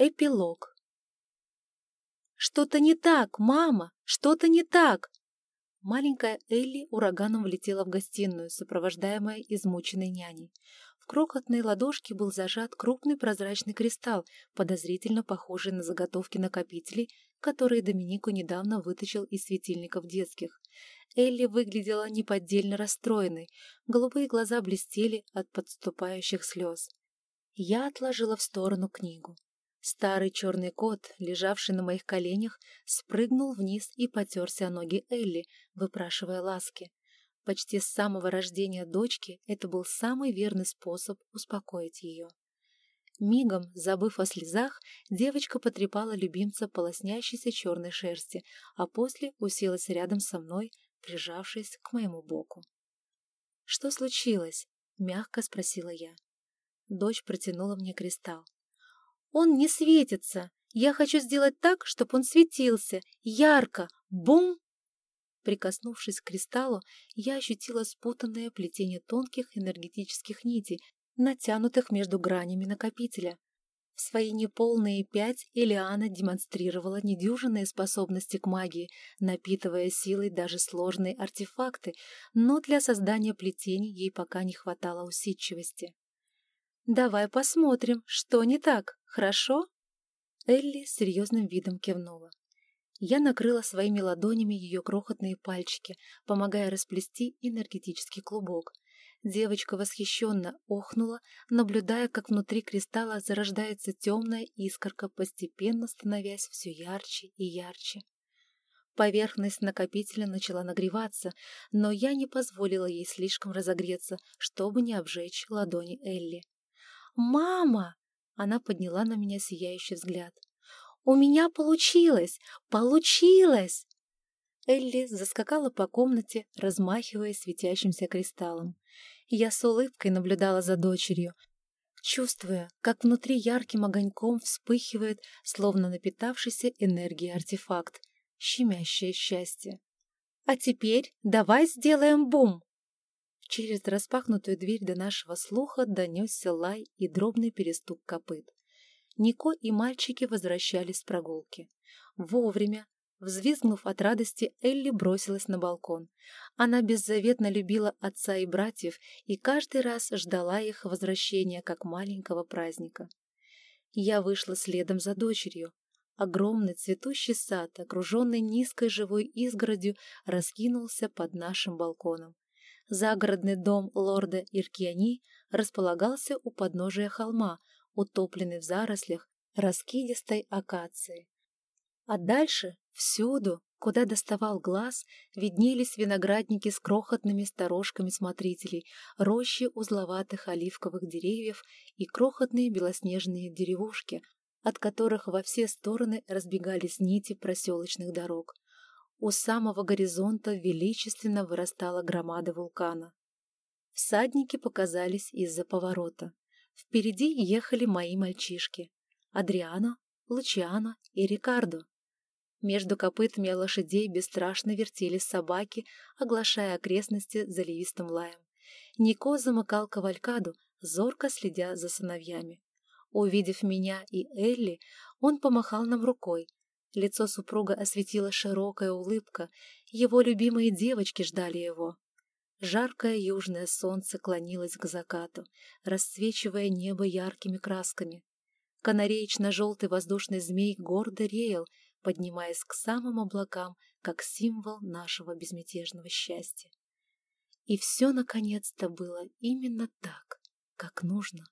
Эпилог. «Что-то не так, мама! Что-то не так!» Маленькая Элли ураганом влетела в гостиную, сопровождаемая измученной няней. В крохотной ладошке был зажат крупный прозрачный кристалл, подозрительно похожий на заготовки накопителей, которые Доминику недавно вытащил из светильников детских. Элли выглядела неподдельно расстроенной, голубые глаза блестели от подступающих слез. Я отложила в сторону книгу. Старый черный кот, лежавший на моих коленях, спрыгнул вниз и потерся о ноги Элли, выпрашивая ласки. Почти с самого рождения дочки это был самый верный способ успокоить ее. Мигом, забыв о слезах, девочка потрепала любимца по лоснящейся черной шерсти, а после уселась рядом со мной, прижавшись к моему боку. «Что случилось?» — мягко спросила я. Дочь протянула мне кристалл. Он не светится. Я хочу сделать так, чтобы он светился. Ярко. Бум! Прикоснувшись к кристаллу, я ощутила спутанное плетение тонких энергетических нитей, натянутых между гранями накопителя. В свои неполные пять Элиана демонстрировала недюжинные способности к магии, напитывая силой даже сложные артефакты, но для создания плетений ей пока не хватало усидчивости. «Давай посмотрим, что не так, хорошо?» Элли с серьезным видом кивнула. Я накрыла своими ладонями ее крохотные пальчики, помогая расплести энергетический клубок. Девочка восхищенно охнула, наблюдая, как внутри кристалла зарождается темная искорка, постепенно становясь все ярче и ярче. Поверхность накопителя начала нагреваться, но я не позволила ей слишком разогреться, чтобы не обжечь ладони Элли. «Мама!» — она подняла на меня сияющий взгляд. «У меня получилось! Получилось!» Элли заскакала по комнате, размахивая светящимся кристаллом. Я с улыбкой наблюдала за дочерью, чувствуя, как внутри ярким огоньком вспыхивает, словно напитавшийся энергией артефакт, щемящее счастье. «А теперь давай сделаем бум!» Через распахнутую дверь до нашего слуха донесся лай и дробный перестук копыт. Нико и мальчики возвращались с прогулки. Вовремя, взвизгнув от радости, Элли бросилась на балкон. Она беззаветно любила отца и братьев и каждый раз ждала их возвращения как маленького праздника. Я вышла следом за дочерью. Огромный цветущий сад, окруженный низкой живой изгородью, раскинулся под нашим балконом. Загородный дом лорда Иркиани располагался у подножия холма, утопленный в зарослях раскидистой акации. А дальше, всюду, куда доставал глаз, виднелись виноградники с крохотными сторожками смотрителей, рощи узловатых оливковых деревьев и крохотные белоснежные деревушки, от которых во все стороны разбегались нити проселочных дорог. У самого горизонта величественно вырастала громада вулкана. Всадники показались из-за поворота. Впереди ехали мои мальчишки — Адриано, Лучиано и Рикардо. Между копытами лошадей бесстрашно вертелись собаки, оглашая окрестности заливистым лаем. Нико замыкал кавалькаду, зорко следя за сыновьями. Увидев меня и Элли, он помахал нам рукой, Лицо супруга осветила широкая улыбка, его любимые девочки ждали его. Жаркое южное солнце клонилось к закату, расцвечивая небо яркими красками. Канареечно-желтый воздушный змей гордо реял, поднимаясь к самым облакам, как символ нашего безмятежного счастья. И все наконец-то было именно так, как нужно.